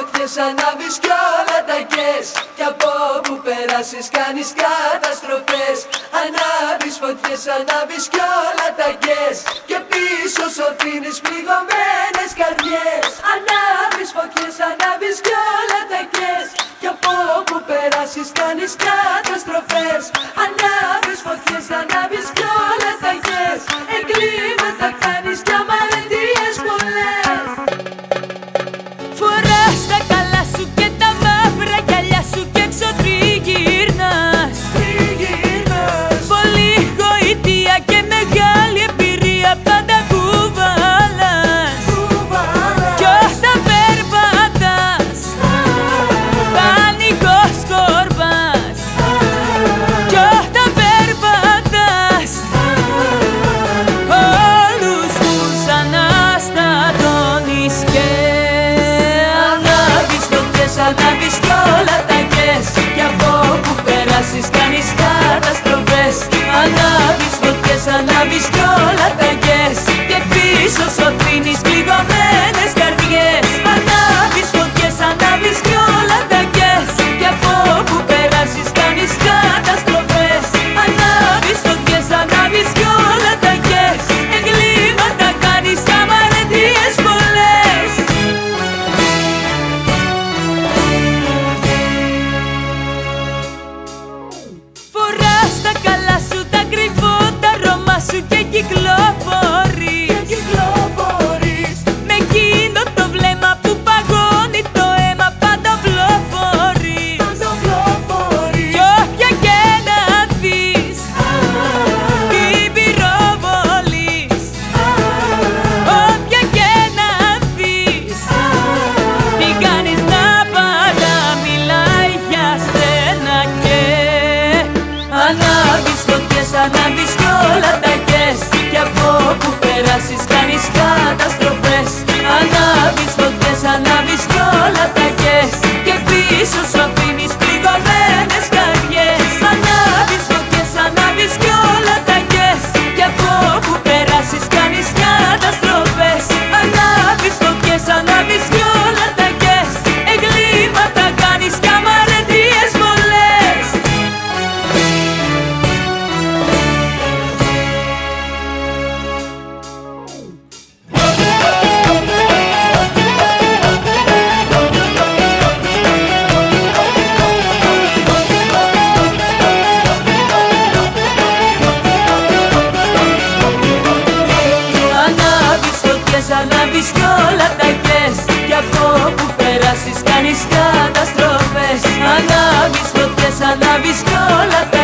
φωτιές ανάβεις κι όλα τα γκες Κι από όπου περάσεις κάνεις καταστροφές. Ανάβεις φωτιές, ανάβεις κι όλα τα γκες Και πίσω σου αφήνεις πληγωμένες καρδιές. Ανάβεις φωτιές, ανάβεις κι όλα τα γκες Κι από όπου περάσεις κάνεις καταστροφές σου και κυκλοφορώ. era se έχεις κι όλα τα κες Κι αυτό που περάσεις κάνεις καταστροφές. Ανάβεις φωτιές, ανάβεις κι όλα τα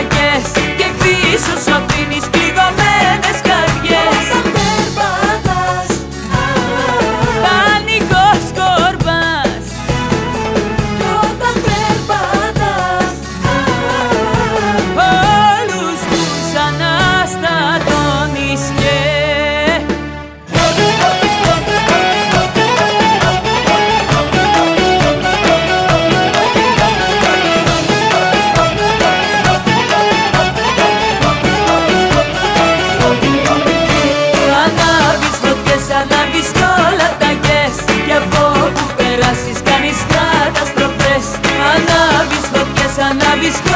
It's good.